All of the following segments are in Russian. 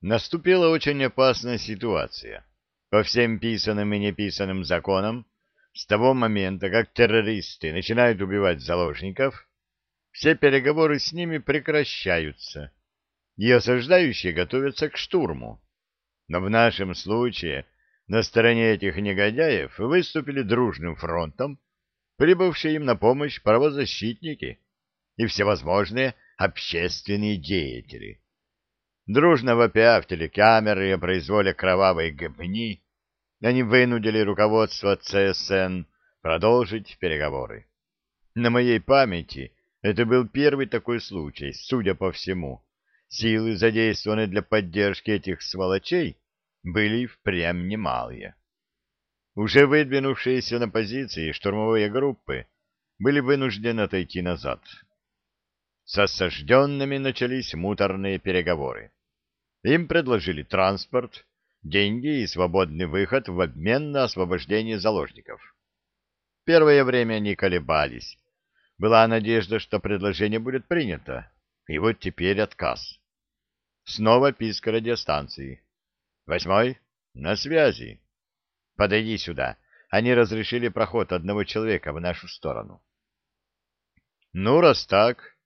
Наступила очень опасная ситуация. По всем писанным и неписанным законам, с того момента, как террористы начинают убивать заложников, все переговоры с ними прекращаются, и осаждающие готовятся к штурму. Но в нашем случае на стороне этих негодяев выступили дружным фронтом прибывшие им на помощь правозащитники и всевозможные общественные деятели. Дружно вопя в телекамеры о произволе кровавой гыбни, они вынудили руководство ЦСН продолжить переговоры. На моей памяти это был первый такой случай, судя по всему. Силы, задействованные для поддержки этих сволочей, были впрямь немалые. Уже выдвинувшиеся на позиции штурмовые группы были вынуждены отойти назад. С осажденными начались муторные переговоры. Им предложили транспорт, деньги и свободный выход в обмен на освобождение заложников. Первое время они колебались. Была надежда, что предложение будет принято. И вот теперь отказ. Снова писк радиостанции. Восьмой? На связи. Подойди сюда. Они разрешили проход одного человека в нашу сторону. Ну, раз так.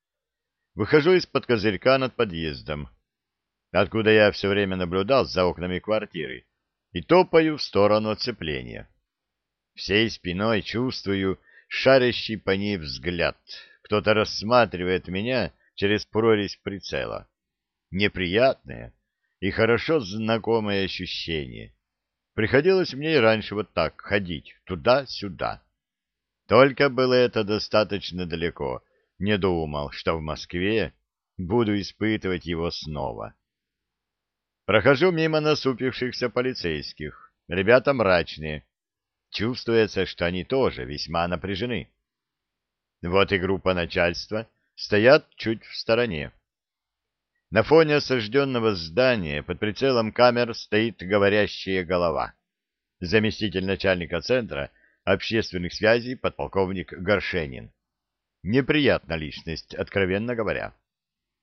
Выхожу из-под козырька над подъездом, откуда я все время наблюдал за окнами квартиры, и топаю в сторону оцепления. Всей спиной чувствую шарящий по ней взгляд. Кто-то рассматривает меня через прорезь прицела. Неприятное и хорошо знакомое ощущение. Приходилось мне и раньше вот так ходить, туда-сюда. Только было это достаточно далеко. Не думал, что в Москве буду испытывать его снова. Прохожу мимо насупившихся полицейских. Ребята мрачные. Чувствуется, что они тоже весьма напряжены. Вот и группа начальства стоят чуть в стороне. На фоне осажденного здания под прицелом камер стоит говорящая голова. Заместитель начальника центра общественных связей подполковник Горшенин. Неприятная личность, откровенно говоря.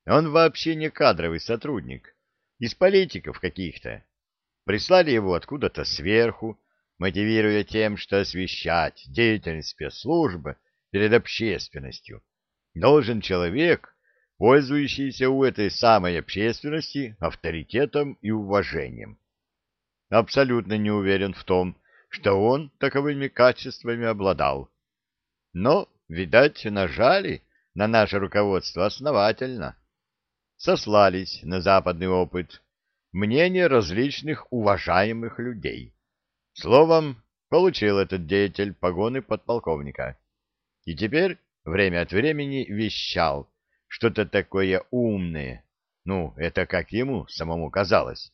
Он вообще не кадровый сотрудник, из политиков каких-то. Прислали его откуда-то сверху, мотивируя тем, что освещать деятельность спецслужбы перед общественностью должен человек, пользующийся у этой самой общественности авторитетом и уважением. Абсолютно не уверен в том, что он таковыми качествами обладал. Но, видать, нажали на наше руководство основательно. Сослались на западный опыт, мнение различных уважаемых людей. Словом, получил этот деятель погоны подполковника. И теперь время от времени вещал, что-то такое умное. Ну, это как ему самому казалось.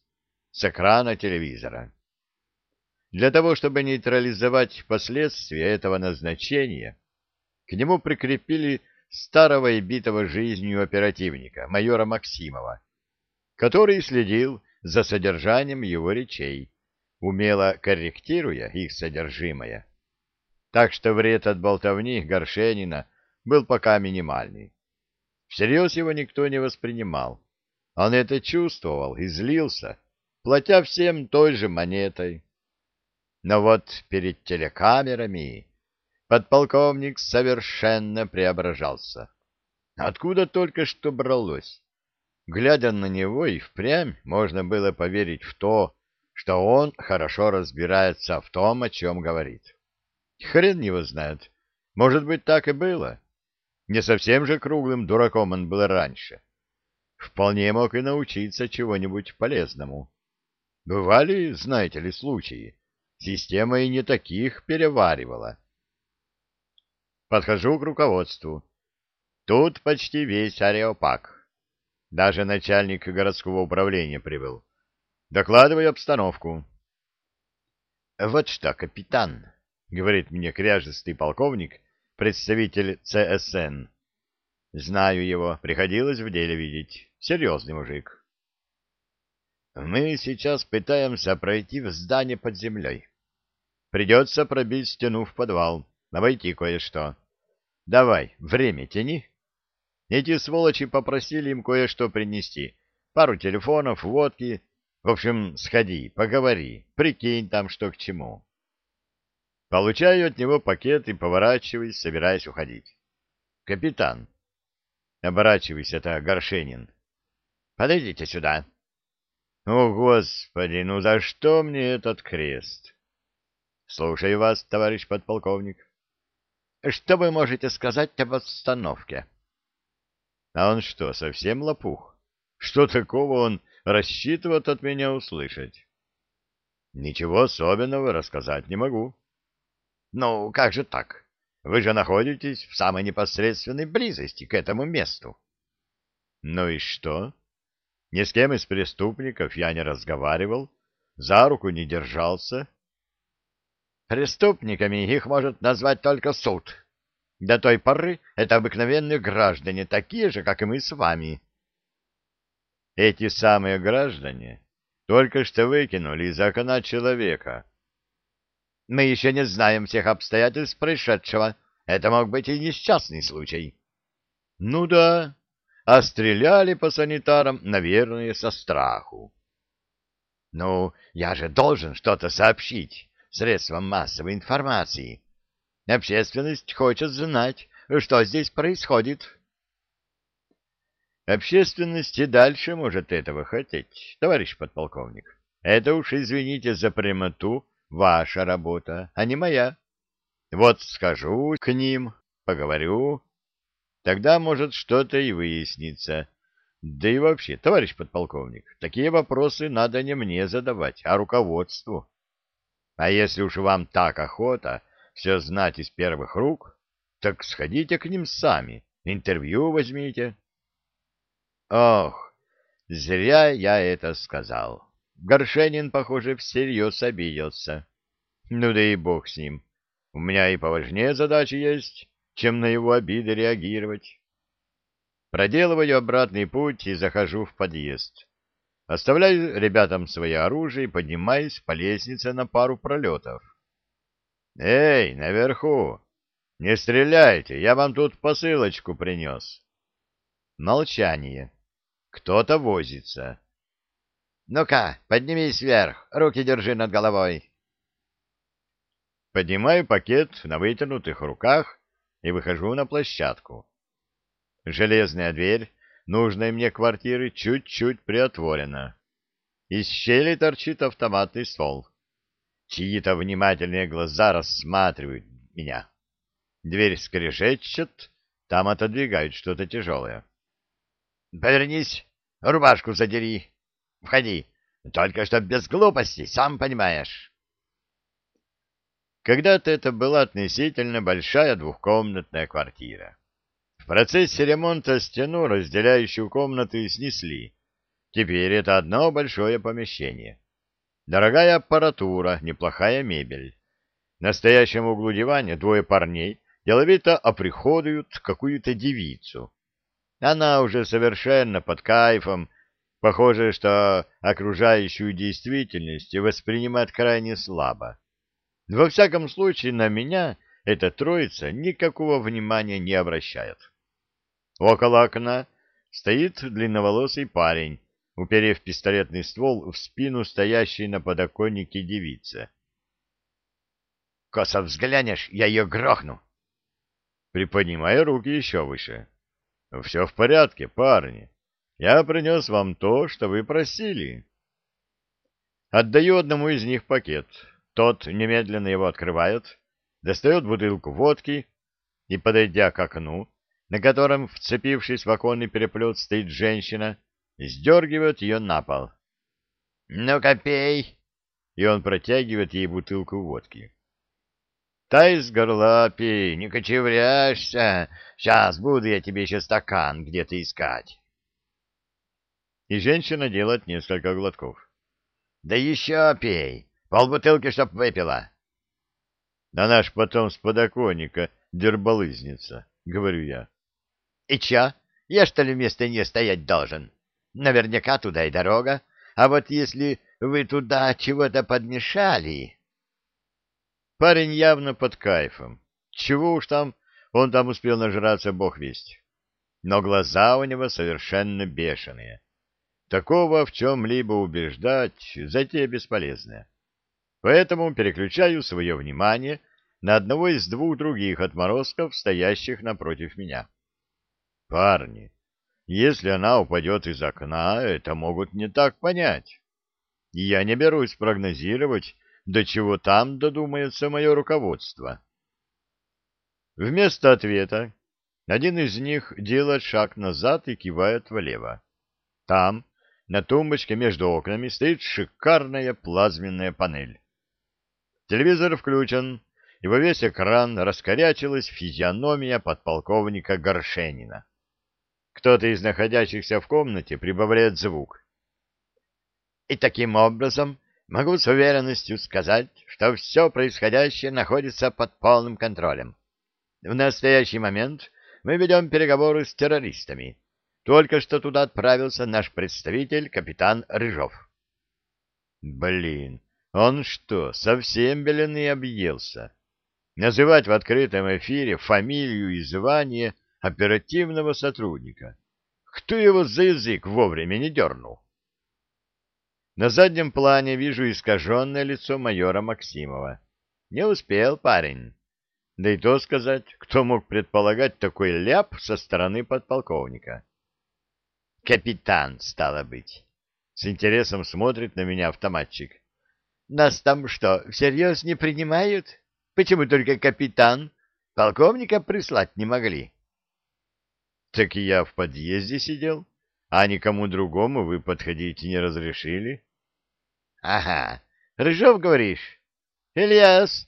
С экрана телевизора. Для того, чтобы нейтрализовать последствия этого назначения, к нему прикрепили старого и битого жизнью оперативника, майора Максимова, который следил за содержанием его речей, умело корректируя их содержимое. Так что вред от болтовни Горшенина был пока минимальный. Всерьез его никто не воспринимал. Он это чувствовал и злился, платя всем той же монетой. Но вот перед телекамерами подполковник совершенно преображался. Откуда только что бралось? Глядя на него и впрямь можно было поверить в то, что он хорошо разбирается в том, о чем говорит. Хрен его знает. Может быть, так и было. Не совсем же круглым дураком он был раньше. Вполне мог и научиться чего-нибудь полезному. Бывали, знаете ли, случаи. Система и не таких переваривала. Подхожу к руководству. Тут почти весь ареопак. Даже начальник городского управления прибыл. Докладываю обстановку. — Вот что, капитан, — говорит мне кряжестый полковник, представитель ЦСН. Знаю его, приходилось в деле видеть. Серьезный мужик. Мы сейчас пытаемся пройти в здание под землей. Придется пробить стену в подвал, обойти кое-что. Давай, время тяни. Эти сволочи попросили им кое-что принести. Пару телефонов, водки, В общем, сходи, поговори, прикинь там, что к чему. Получаю от него пакет и поворачиваюсь, собираясь уходить. Капитан. Оборачиваюсь, это Горшенин. Подойдите сюда. О, Господи, ну за что мне этот крест? Слушаю вас, товарищ подполковник. Что вы можете сказать об обстановке? А он что, совсем лопух? Что такого он рассчитывает от меня услышать? Ничего особенного рассказать не могу. Ну, как же так? Вы же находитесь в самой непосредственной близости к этому месту. Ну и что? Ни с кем из преступников я не разговаривал, за руку не держался. Преступниками их может назвать только суд. До той поры это обыкновенные граждане, такие же, как и мы с вами. Эти самые граждане только что выкинули из окна человека. Мы еще не знаем всех обстоятельств происшедшего. Это мог быть и несчастный случай. Ну да, а стреляли по санитарам, наверное, со страху. Ну, я же должен что-то сообщить средствам массовой информации. Общественность хочет знать, что здесь происходит. Общественность и дальше может этого хотеть, товарищ подполковник. Это уж, извините за прямоту, ваша работа, а не моя. Вот скажу к ним, поговорю, тогда, может, что-то и выяснится. Да и вообще, товарищ подполковник, такие вопросы надо не мне задавать, а руководству. А если уж вам так охота все знать из первых рук, так сходите к ним сами, интервью возьмите. Ох, зря я это сказал. Горшенин, похоже, всерьез обиделся. Ну да и бог с ним. У меня и поважнее задачи есть, чем на его обиды реагировать. Проделываю обратный путь и захожу в подъезд. Оставляю ребятам свое оружие и поднимаюсь по лестнице на пару пролетов. «Эй, наверху! Не стреляйте, я вам тут посылочку принес». Молчание. Кто-то возится. «Ну-ка, поднимись вверх, руки держи над головой». Поднимаю пакет на вытянутых руках и выхожу на площадку. Железная дверь нужной мне квартиры чуть-чуть приотворена. Из щели торчит автоматный ствол. Чьи-то внимательные глаза рассматривают меня. Дверь скрежещет, там отодвигают что-то тяжелое. — Повернись, рубашку задери. Входи, только что без глупостей, сам понимаешь. Когда-то это была относительно большая двухкомнатная квартира. Процессе ремонта стену, разделяющую комнаты, снесли. Теперь это одно большое помещение. Дорогая аппаратура, неплохая мебель. В настоящем углу дивана двое парней деловито оприходуют какую-то девицу. Она уже совершенно под кайфом, похоже, что окружающую действительность воспринимает крайне слабо. Во всяком случае, на меня эта троица никакого внимания не обращает. Около окна стоит длинноволосый парень, уперев пистолетный ствол в спину стоящей на подоконнике девицы. — Косо взглянешь, я ее грохну. Приподнимая руки еще выше. — Все в порядке, парни. Я принес вам то, что вы просили. Отдаю одному из них пакет. Тот немедленно его открывает, достает бутылку водки и, подойдя к окну, на котором, вцепившись в оконный переплет, стоит женщина, сдергивает ее на пол. — Ну-ка, пей! И он протягивает ей бутылку водки. — Та из горла пей, не кочевряешься. Сейчас буду я тебе еще стакан где-то искать. И женщина делает несколько глотков. — Да еще пей, полбутылки, чтоб выпила. — Да наш потом с подоконника дербалызница, — говорю я. — И чё, я что ли вместо нее стоять должен? — Наверняка туда и дорога. А вот если вы туда чего-то подмешали... Парень явно под кайфом. Чего уж там, он там успел нажраться, бог весть. Но глаза у него совершенно бешеные. такого в чем-либо убеждать затея бесполезная. Поэтому переключаю свое внимание на одного из двух других отморозков, стоящих напротив меня. Парни, если она упадет из окна, это могут не так понять. Я не берусь прогнозировать, до чего там додумается мое руководство. Вместо ответа один из них делает шаг назад и кивает влево. Там, на тумбочке между окнами, стоит шикарная плазменная панель. Телевизор включен, и во весь экран раскорячилась физиономия подполковника Горшенина. Кто-то из находящихся в комнате прибавляет звук. И таким образом могу с уверенностью сказать, что все происходящее находится под полным контролем. В настоящий момент мы ведем переговоры с террористами. Только что туда отправился наш представитель, капитан Рыжов. Блин, он что, совсем беленый объелся? Называть в открытом эфире фамилию и звание оперативного сотрудника. Кто его за язык вовремя не дернул? На заднем плане вижу искаженное лицо майора Максимова. Не успел парень. Да и то сказать, кто мог предполагать такой ляп со стороны подполковника. Капитан, стало быть. С интересом смотрит на меня автоматчик. Нас там что, всерьез не принимают? Почему только капитан? Полковника прислать не могли. Так я в подъезде сидел, а никому другому вы подходить не разрешили. Ага, Рыжов, говоришь? Ильяс,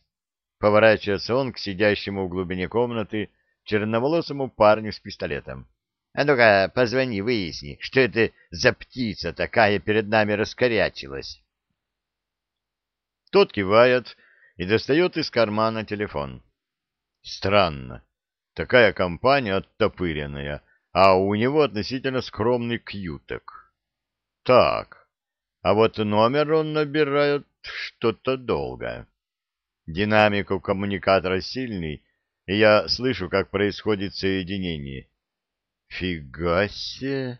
поворачивается он к сидящему в глубине комнаты черноволосому парню с пистолетом. А ну-ка, позвони, выясни, что это за птица такая перед нами раскорячилась. Тот кивает и достает из кармана телефон. Странно. Такая компания оттопыренная, а у него относительно скромный кьютек. Так, а вот номер он набирает что-то долго. Динамик у коммуникатора сильный, и я слышу, как происходит соединение. Фига себе!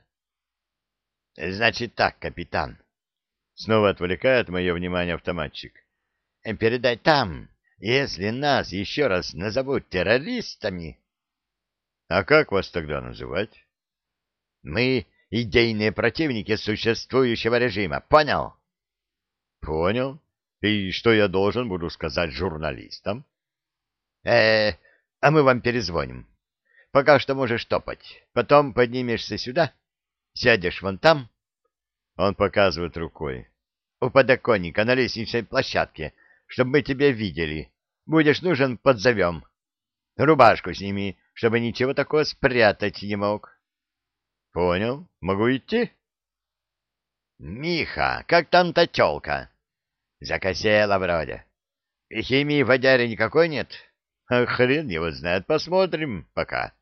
Значит так, капитан. Снова отвлекает мое внимание автоматчик. «Э, «Передай там, если нас еще раз назовут террористами...» «А как вас тогда называть?» «Мы идейные противники существующего режима, понял?» «Понял. И что я должен буду сказать журналистам?» «Э, а мы вам перезвоним. Пока что можешь топать. Потом поднимешься сюда, сядешь вон там, он показывает рукой. У подоконника на лестничной площадке, чтобы мы тебя видели. Будешь нужен, подзовем. Рубашку сними, чтобы ничего такого спрятать не мог. Понял. Могу идти? Миха, как там та тёлка? Закосела вроде. Химии водяре никакой нет? А хрен его знает, посмотрим пока.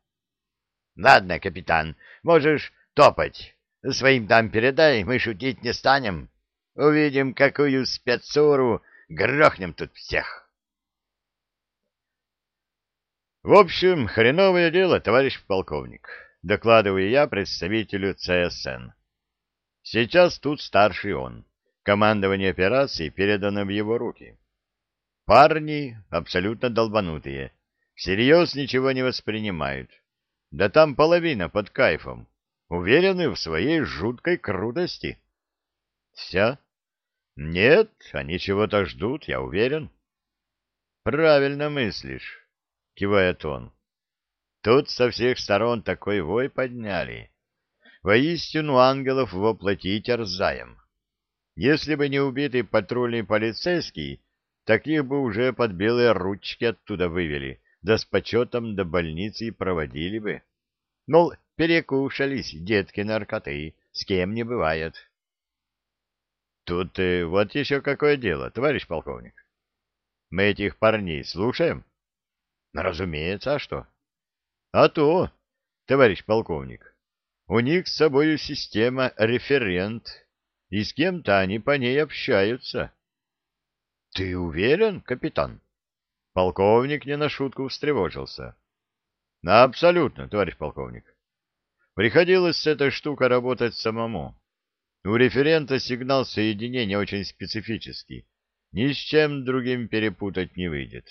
Ладно, капитан, можешь топать. Своим там передай, мы шутить не станем. Увидим, какую спецуру грохнем тут всех. В общем, хреновое дело, товарищ полковник, докладываю я представителю ЦСН. Сейчас тут старший он. Командование операции передано в его руки. Парни абсолютно долбанутые, всерьез ничего не воспринимают. Да там половина под кайфом уверены в своей жуткой крутости. Все? Нет, они чего-то ждут, я уверен. Правильно мыслишь, кивает он. Тут со всех сторон такой вой подняли. Воистину ангелов воплотить терзаем. Если бы не убитый патрульный полицейский, таких бы уже под белые ручки оттуда вывели, да с почетом до больницы и проводили бы. Мол, перекушались детки наркоты, с кем не бывает. Тут э, вот еще какое дело, товарищ полковник. Мы этих парней слушаем? Разумеется, а что? А то, товарищ полковник, у них с собою система референт, и с кем-то они по ней общаются. Ты уверен, капитан? Полковник не на шутку встревожился. — Абсолютно, товарищ полковник. Приходилось с этой штукой работать самому. У референта сигнал соединения очень специфический. Ни с чем другим перепутать не выйдет.